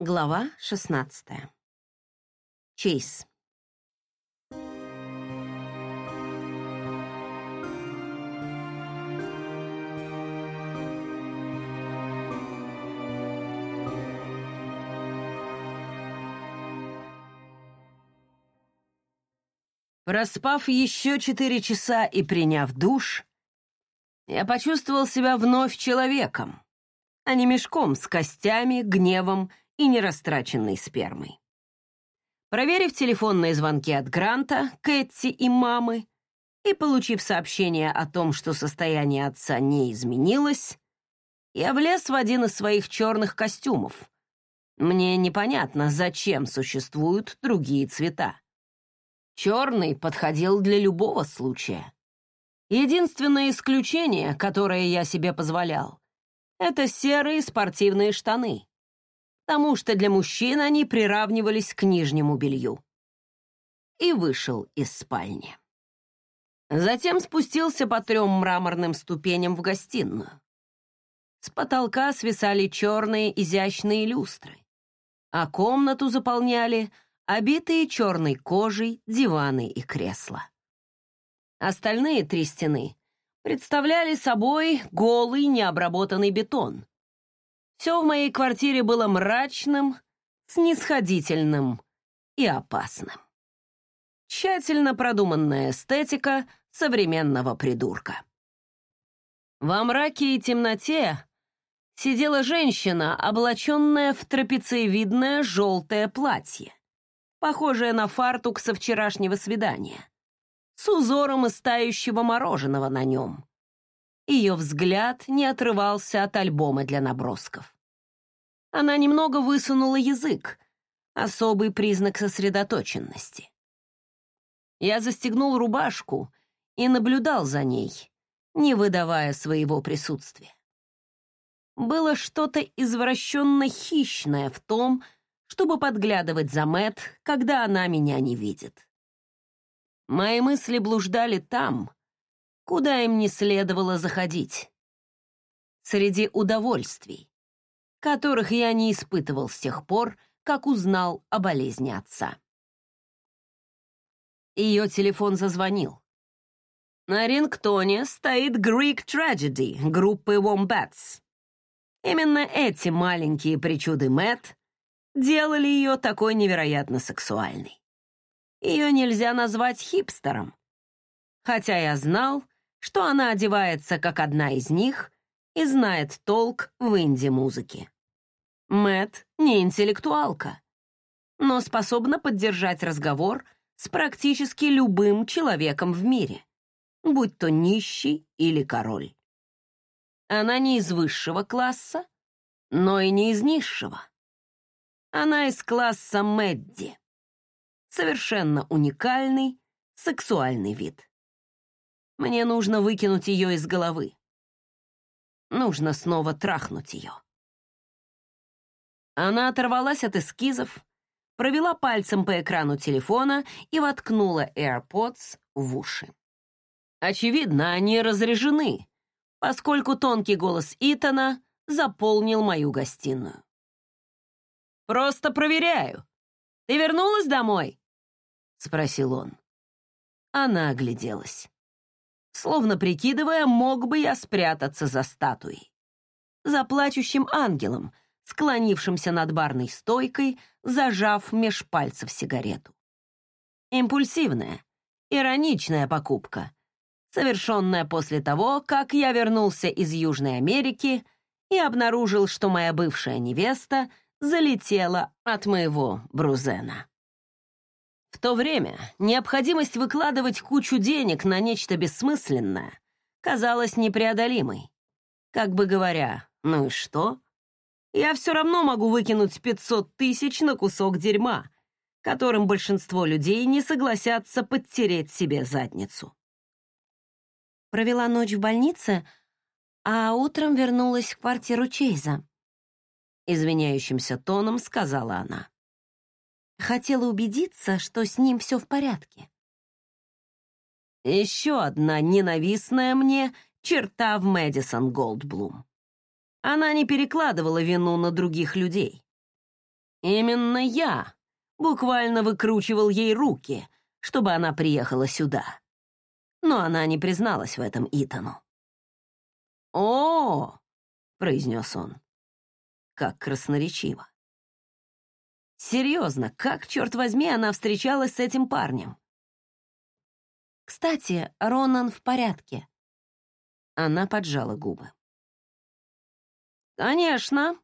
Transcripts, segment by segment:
Глава 16. Чейз. Проспав еще четыре часа и приняв душ, я почувствовал себя вновь человеком, а не мешком с костями, гневом и нерастраченной спермой. Проверив телефонные звонки от Гранта, Кэтти и мамы, и получив сообщение о том, что состояние отца не изменилось, я влез в один из своих черных костюмов. Мне непонятно, зачем существуют другие цвета. Черный подходил для любого случая. Единственное исключение, которое я себе позволял, это серые спортивные штаны потому что для мужчин они приравнивались к нижнему белью. И вышел из спальни. Затем спустился по трем мраморным ступеням в гостиную. С потолка свисали черные изящные люстры, а комнату заполняли обитые черной кожей диваны и кресла. Остальные три стены представляли собой голый необработанный бетон, все в моей квартире было мрачным, снисходительным и опасным. Тщательно продуманная эстетика современного придурка. Во мраке и темноте сидела женщина, облаченная в трапециевидное желтое платье, похожее на фартук со вчерашнего свидания, с узором из тающего мороженого на нем. Ее взгляд не отрывался от альбома для набросков. Она немного высунула язык, особый признак сосредоточенности. Я застегнул рубашку и наблюдал за ней, не выдавая своего присутствия. Было что-то извращенно хищное в том, чтобы подглядывать за Мэт, когда она меня не видит. Мои мысли блуждали там, куда им не следовало заходить. Среди удовольствий, которых я не испытывал с тех пор, как узнал о болезни отца. Ее телефон зазвонил. На рингтоне стоит Greek Tragedy группы Wombats. Именно эти маленькие причуды Мэтт делали ее такой невероятно сексуальной. Ее нельзя назвать хипстером, хотя я знал, что она одевается как одна из них и знает толк в инди-музыке. Мэт не интеллектуалка, но способна поддержать разговор с практически любым человеком в мире, будь то нищий или король. Она не из высшего класса, но и не из низшего. Она из класса Мэдди. Совершенно уникальный сексуальный вид. Мне нужно выкинуть ее из головы. Нужно снова трахнуть ее. Она оторвалась от эскизов, провела пальцем по экрану телефона и воткнула AirPods в уши. Очевидно, они разряжены, поскольку тонкий голос Итана заполнил мою гостиную. «Просто проверяю. Ты вернулась домой?» — спросил он. Она огляделась словно прикидывая, мог бы я спрятаться за статуей. За плачущим ангелом, склонившимся над барной стойкой, зажав меж пальцев сигарету. Импульсивная, ироничная покупка, совершенная после того, как я вернулся из Южной Америки и обнаружил, что моя бывшая невеста залетела от моего Брузена. То время необходимость выкладывать кучу денег на нечто бессмысленное казалась непреодолимой. Как бы говоря, ну и что? Я все равно могу выкинуть 500 тысяч на кусок дерьма, которым большинство людей не согласятся подтереть себе задницу. Провела ночь в больнице, а утром вернулась в квартиру Чейза. Извиняющимся тоном сказала она. Хотела убедиться, что с ним все в порядке. Еще одна ненавистная мне черта в Мэдисон Голдблум. Она не перекладывала вину на других людей. Именно я буквально выкручивал ей руки, чтобы она приехала сюда. Но она не призналась в этом Итану. «О!» — произнес он. Как красноречиво. Серьезно, как, черт возьми, она встречалась с этим парнем? Кстати, Ронан в порядке. Она поджала губы. «Конечно.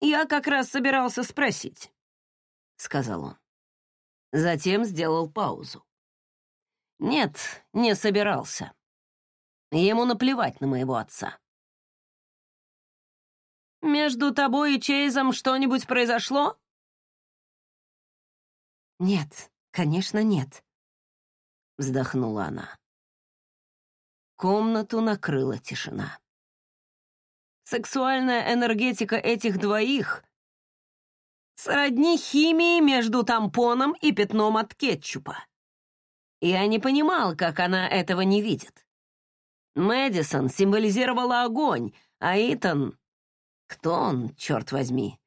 Я как раз собирался спросить», — сказал он. Затем сделал паузу. «Нет, не собирался. Ему наплевать на моего отца». «Между тобой и Чейзом что-нибудь произошло?» «Нет, конечно, нет», — вздохнула она. Комнату накрыла тишина. Сексуальная энергетика этих двоих сродни химии между тампоном и пятном от кетчупа. Я не понимал, как она этого не видит. Мэдисон символизировала огонь, а Итан... Кто он, черт возьми?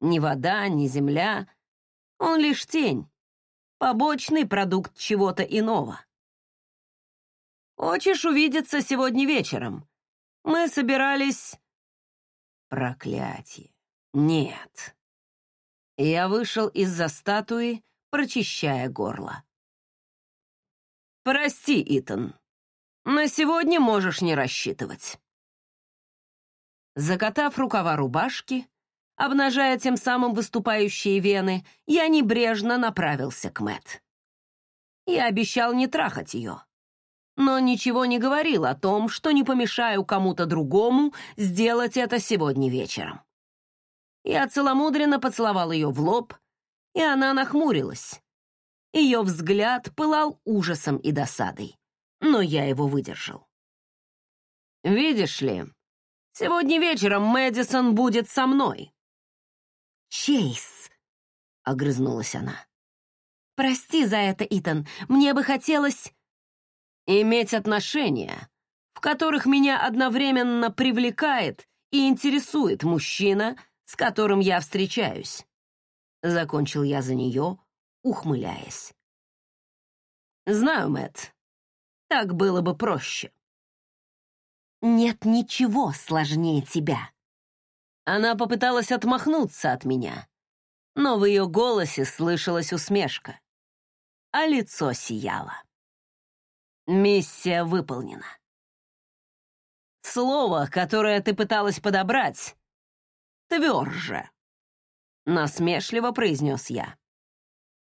Ни вода, ни земля. Он лишь тень побочный продукт чего-то иного. Хочешь увидеться сегодня вечером? Мы собирались... Проклятие. Нет. Я вышел из-за статуи, прочищая горло. Прости, Итан. На сегодня можешь не рассчитывать. Закатав рукава рубашки, Обнажая тем самым выступающие вены, я небрежно направился к Мэт. Я обещал не трахать ее, но ничего не говорил о том, что не помешаю кому-то другому сделать это сегодня вечером. Я целомудренно поцеловал ее в лоб, и она нахмурилась. Ее взгляд пылал ужасом и досадой, но я его выдержал. «Видишь ли, сегодня вечером Мэдисон будет со мной», Чейз!» — огрызнулась она. «Прости за это, Итан. Мне бы хотелось...» «Иметь отношения, в которых меня одновременно привлекает и интересует мужчина, с которым я встречаюсь». Закончил я за нее, ухмыляясь. «Знаю, Мэтт, так было бы проще». «Нет ничего сложнее тебя», она попыталась отмахнуться от меня, но в ее голосе слышалась усмешка, а лицо сияло. Миссия выполнена. Слово, которое ты пыталась подобрать, тверже, насмешливо произнес я.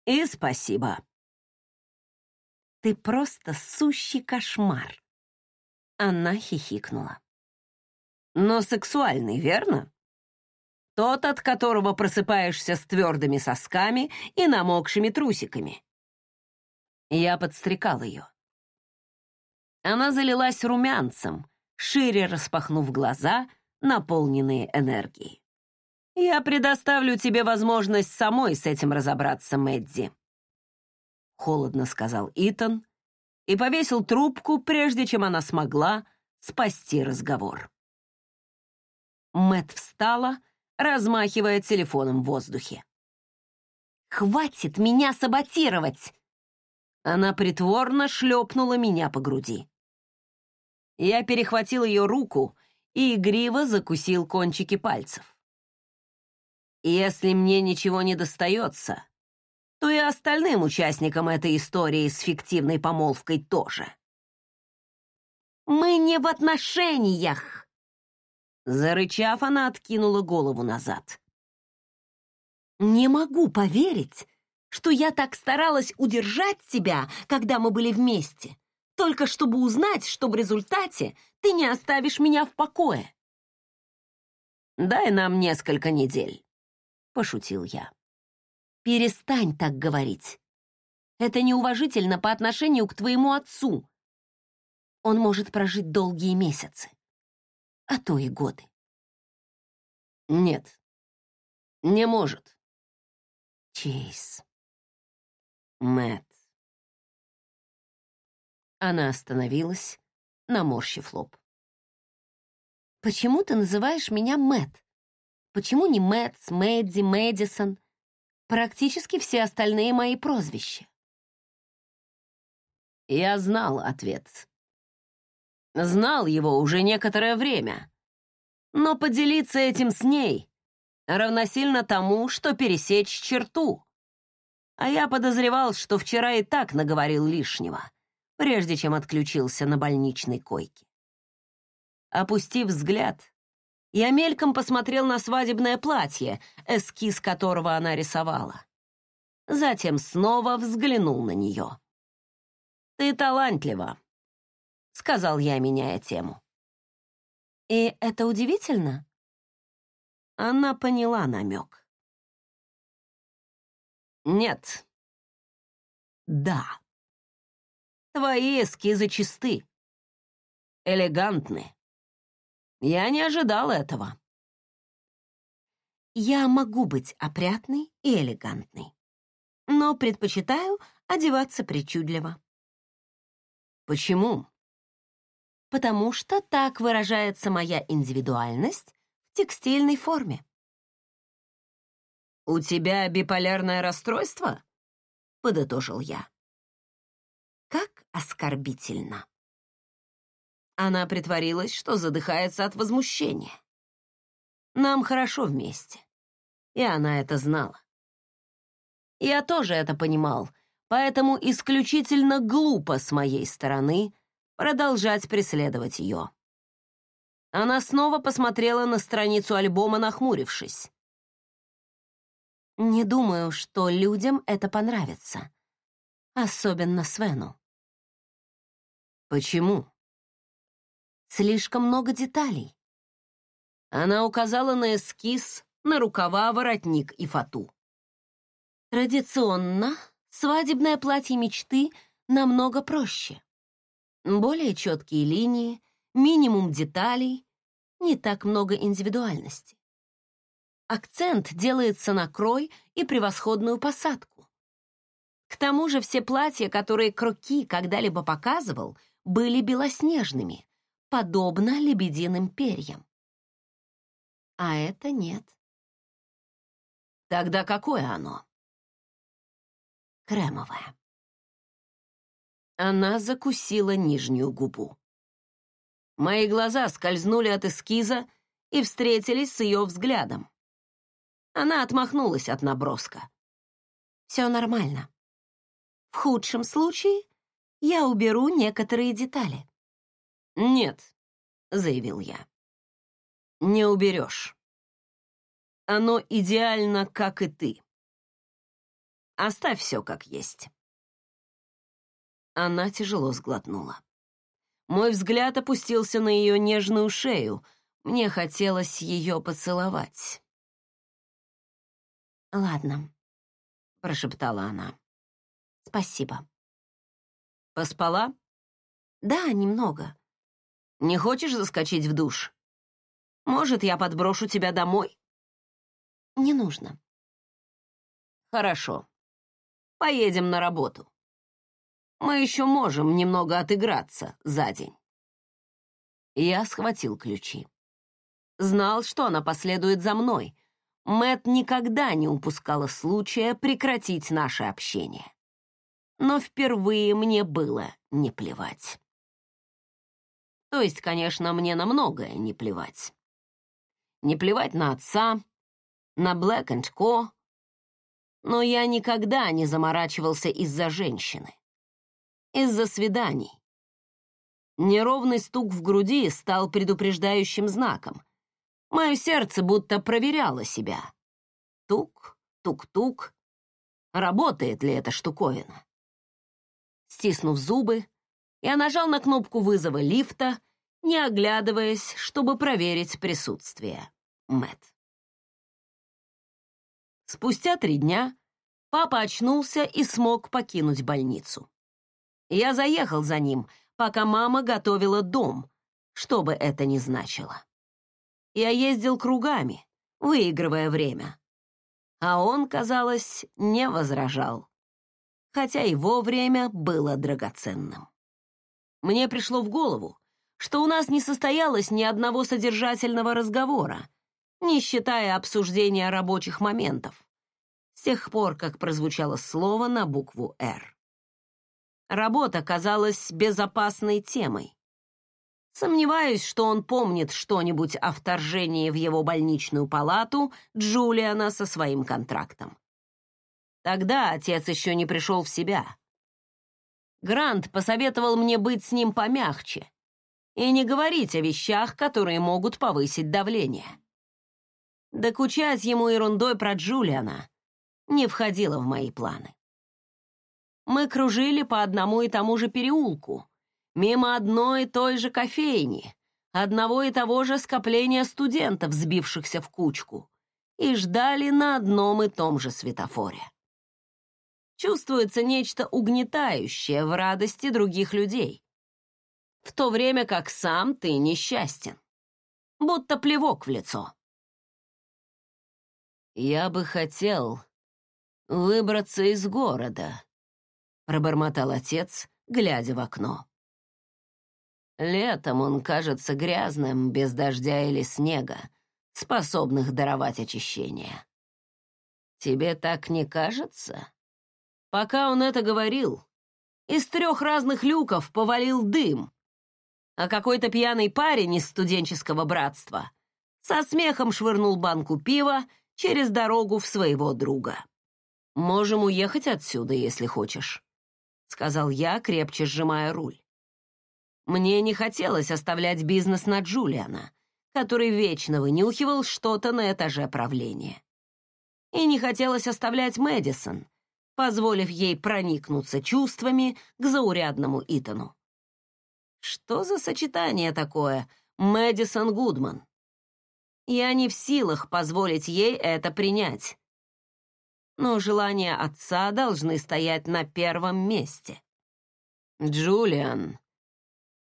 И спасибо. Ты просто сущий кошмар. Она хихикнула. Но сексуальный, верно? Тот, от которого просыпаешься с твердыми сосками и намокшими трусиками. Я подстрекал ее. Она залилась румянцем, шире распахнув глаза, наполненные энергией. «Я предоставлю тебе возможность самой с этим разобраться, Мэдди», — холодно сказал Итан и повесил трубку, прежде чем она смогла спасти разговор. Мэт встала, размахивая телефоном в воздухе. «Хватит меня саботировать!» Она притворно шлепнула меня по груди. Я перехватил ее руку и игриво закусил кончики пальцев. Если мне ничего не достается, то и остальным участникам этой истории с фиктивной помолвкой тоже. «Мы не в отношениях!» Зарычав, она откинула голову назад. «Не могу поверить, что я так старалась удержать тебя, когда мы были вместе, только чтобы узнать, что в результате ты не оставишь меня в покое». «Дай нам несколько недель», — пошутил я. «Перестань так говорить. Это неуважительно по отношению к твоему отцу. Он может прожить долгие месяцы а то и годы. Нет, не может. Чейз. Мэтт. Она остановилась, наморщив лоб. «Почему ты называешь меня Мэтт? Почему не Мэтс, Мэдди, Мэдисон? Практически все остальные мои прозвища. Я знал ответ. Знал его уже некоторое время. Но поделиться этим с ней равносильно тому, что пересечь черту. А я подозревал, что вчера и так наговорил лишнего, прежде чем отключился на больничной койке. Опустив взгляд, я мельком посмотрел на свадебное платье, эскиз которого она рисовала. Затем снова взглянул на нее. «Ты талантлива», — сказал я, меняя тему. «И это удивительно?» Она поняла намек. «Нет». «Да». «Твои эскизы чисты, элегантны, я не ожидал этого. Я могу быть опрятной и элегантной, но предпочитаю одеваться причудливо. Почему? Потому что так выражается моя индивидуальность в текстильной форме. «У тебя биполярное расстройство?» — подытожил я. Как оскорбительно. Она притворилась, что задыхается от возмущения. Нам хорошо вместе, и она это знала. Я тоже это понимал, поэтому исключительно глупо с моей стороны продолжать преследовать ее. Она снова посмотрела на страницу альбома, нахмурившись. «Не думаю, что людям это понравится. Особенно Свену». «Почему?» Слишком много деталей. Она указала на эскиз, на рукава, воротник и фату. Традиционно свадебное платье мечты намного проще. Более четкие линии, минимум деталей, не так много индивидуальности. Акцент делается на крой и превосходную посадку. К тому же все платья, которые Кроки когда-либо показывал, были белоснежными, подобно лебединым перьям. А это нет. Тогда какое оно? Кремовое. Она закусила нижнюю губу. Мои глаза скользнули от эскиза и встретились с ее взглядом. Она отмахнулась от наброска. «Все нормально. В худшем случае я уберу некоторые детали. «Нет», — заявил я. «Не уберешь. Оно идеально, как и ты. Оставь все как есть». Она тяжело сглотнула. Мой взгляд опустился на ее нежную шею. Мне хотелось ее поцеловать. «Ладно», — прошептала она. «Спасибо». «Поспала?» «Да, немного. Не хочешь заскочить в душ? Может, я подброшу тебя домой? Не нужно. Хорошо. Поедем на работу. Мы еще можем немного отыграться за день. Я схватил ключи. Знал, что она последует за мной. Мэт никогда не упускала случая прекратить наше общение. Но впервые мне было не плевать. То есть, конечно, мне на многое не плевать. Не плевать на отца, на Black Co. Но я никогда не заморачивался из-за женщины. Из-за свиданий. Неровный стук в груди стал предупреждающим знаком. Мое сердце будто проверяло себя. Тук, тук-тук. Работает ли эта штуковина? Стиснув зубы, я нажал на кнопку вызова лифта, не оглядываясь, чтобы проверить присутствие. Мэт. Спустя три дня папа очнулся и смог покинуть больницу. Я заехал за ним, пока мама готовила дом, что бы это ни значило. Я ездил кругами, выигрывая время. А он, казалось, не возражал, хотя его время было драгоценным. Мне пришло в голову, что у нас не состоялось ни одного содержательного разговора, не считая обсуждения рабочих моментов, с тех пор, как прозвучало слово на букву «Р». Работа казалась безопасной темой. Сомневаюсь, что он помнит что-нибудь о вторжении в его больничную палату Джулиана со своим контрактом. Тогда отец еще не пришел в себя. Грант посоветовал мне быть с ним помягче и не говорить о вещах, которые могут повысить давление. Докучать ему ерундой про Джулиана не входило в мои планы. Мы кружили по одному и тому же переулку, мимо одной и той же кофейни, одного и того же скопления студентов, сбившихся в кучку, и ждали на одном и том же светофоре. Чувствуется нечто угнетающее в радости других людей, в то время как сам ты несчастен, будто плевок в лицо. «Я бы хотел выбраться из города», — пробормотал отец, глядя в окно. Летом он кажется грязным, без дождя или снега, способных даровать очищение. Тебе так не кажется? Пока он это говорил, из трех разных люков повалил дым, а какой-то пьяный парень из студенческого братства со смехом швырнул банку пива через дорогу в своего друга. «Можем уехать отсюда, если хочешь», — сказал я, крепче сжимая руль. Мне не хотелось оставлять бизнес на Джулиана, который вечно вынюхивал что-то на этаже правления. И не хотелось оставлять Мэдисон, позволив ей проникнуться чувствами к заурядному Итану. Что за сочетание такое, Мэдисон Гудман? Я не в силах позволить ей это принять. Но желания отца должны стоять на первом месте. Джулиан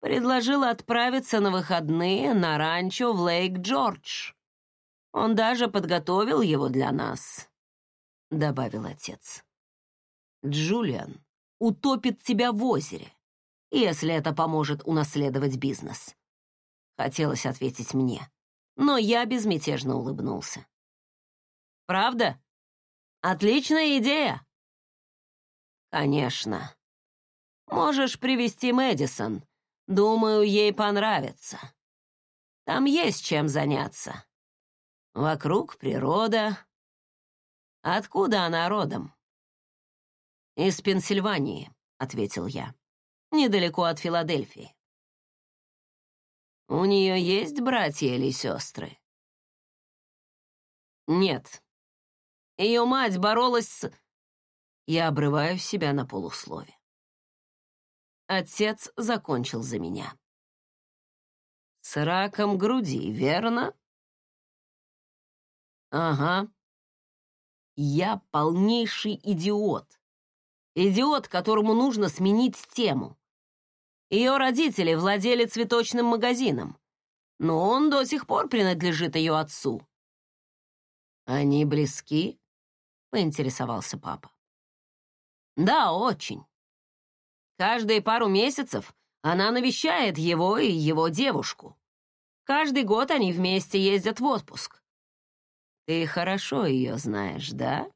предложил отправиться на выходные на ранчо в Лейк-Джордж. Он даже подготовил его для нас, — добавил отец. Джулиан утопит тебя в озере, если это поможет унаследовать бизнес. Хотелось ответить мне, но я безмятежно улыбнулся. Правда? Отличная идея. Конечно. Можешь привести Мэдисон, Думаю, ей понравится. Там есть чем заняться. Вокруг природа. Откуда она родом? Из Пенсильвании, ответил я. Недалеко от Филадельфии. У нее есть братья или сестры? Нет. Ее мать боролась с... Я обрываю себя на полуслове. Отец закончил за меня. «С раком груди, верно?» «Ага. Я полнейший идиот. Идиот, которому нужно сменить тему. Ее родители владели цветочным магазином, но он до сих пор принадлежит ее отцу». «Они близки?» — поинтересовался папа. «Да, очень. Каждые пару месяцев она навещает его и его девушку. Каждый год они вместе ездят в отпуск. Ты хорошо ее знаешь, да?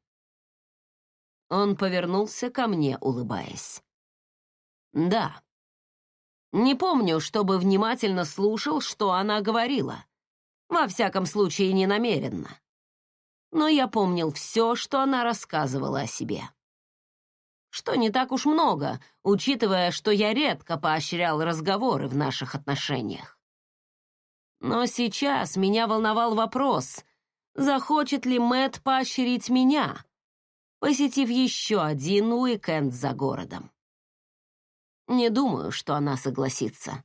Он повернулся ко мне, улыбаясь. Да. Не помню, чтобы внимательно слушал, что она говорила. Во всяком случае, не намеренно. Но я помнил все, что она рассказывала о себе что не так уж много, учитывая, что я редко поощрял разговоры в наших отношениях. Но сейчас меня волновал вопрос, захочет ли Мэт поощрить меня, посетив еще один уикенд за городом. Не думаю, что она согласится.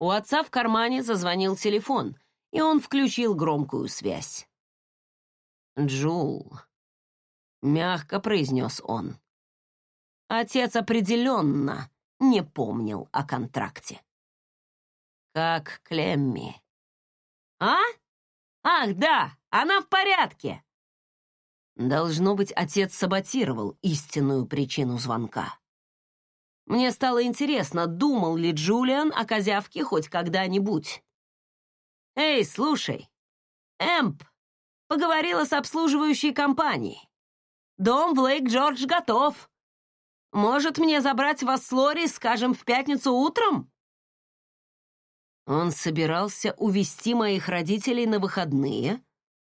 У отца в кармане зазвонил телефон, и он включил громкую связь. «Джул», — мягко произнес он. Отец определенно не помнил о контракте. Как Клемми. А? Ах, да, она в порядке. Должно быть, отец саботировал истинную причину звонка. Мне стало интересно, думал ли Джулиан о козявке хоть когда-нибудь. «Эй, слушай, Эмп поговорила с обслуживающей компанией. Дом в Лейк-Джордж готов. Может, мне забрать вас с Лори, скажем, в пятницу утром?» Он собирался увезти моих родителей на выходные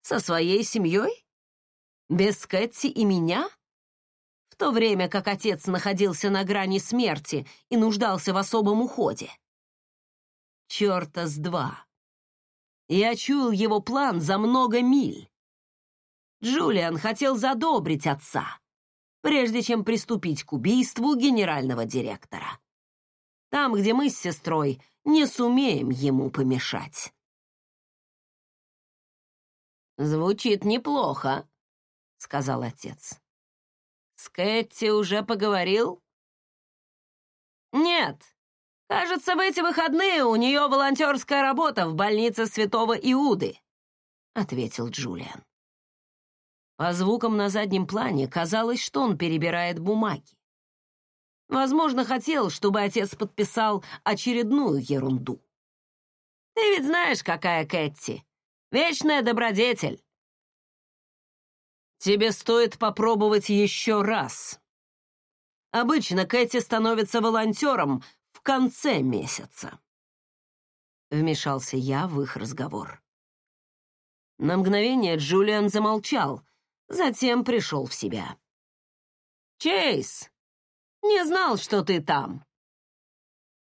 со своей семьей? Без Кэтти и меня? В то время как отец находился на грани смерти и нуждался в особом уходе. Чёрта с два. Я чуял его план за много миль. Джулиан хотел задобрить отца, прежде чем приступить к убийству генерального директора. Там, где мы с сестрой не сумеем ему помешать. «Звучит неплохо», — сказал отец. «С Кэти уже поговорил?» «Нет. Кажется, в эти выходные у нее волонтерская работа в больнице Святого Иуды», — ответил Джулиан. По звукам на заднем плане казалось, что он перебирает бумаги. Возможно, хотел, чтобы отец подписал очередную ерунду. «Ты ведь знаешь, какая Кэти. Вечная добродетель». «Тебе стоит попробовать еще раз. Обычно Кэти становится волонтером в конце месяца». Вмешался я в их разговор. На мгновение Джулиан замолчал, затем пришел в себя. «Чейз, не знал, что ты там».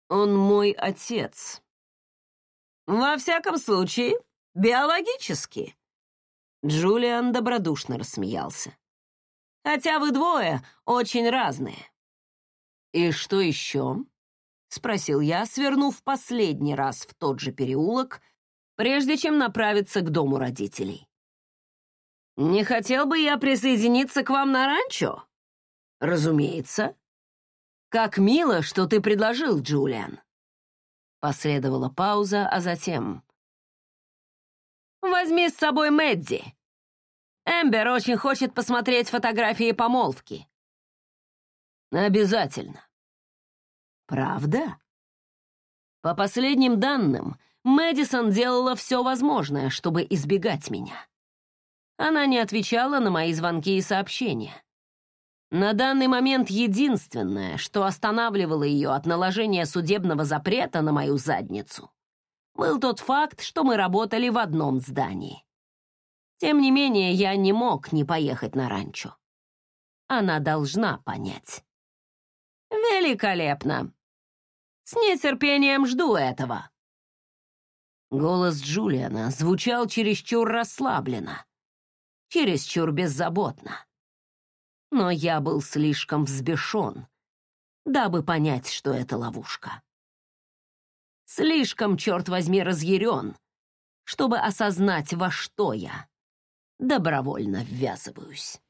«Он мой отец». «Во всяком случае, биологически». Джулиан добродушно рассмеялся. «Хотя вы двое очень разные». «И что еще?» — спросил я, свернув последний раз в тот же переулок, прежде чем направиться к дому родителей. «Не хотел бы я присоединиться к вам на ранчо?» «Разумеется». «Как мило, что ты предложил, Джулиан». Последовала пауза, а затем... «Возьми с собой Мэдди. Эмбер очень хочет посмотреть фотографии помолвки». «Обязательно». «Правда?» По последним данным, Мэдисон делала все возможное, чтобы избегать меня. Она не отвечала на мои звонки и сообщения. На данный момент единственное, что останавливало ее от наложения судебного запрета на мою задницу, был тот факт, что мы работали в одном здании. Тем не менее, я не мог не поехать на ранчо. Она должна понять. «Великолепно! С нетерпением жду этого!» Голос Джулиана звучал чересчур расслабленно чересчур беззаботно. Но я был слишком взбешен, дабы понять, что это ловушка. Слишком, черт возьми, разъярен, чтобы осознать, во что я добровольно ввязываюсь.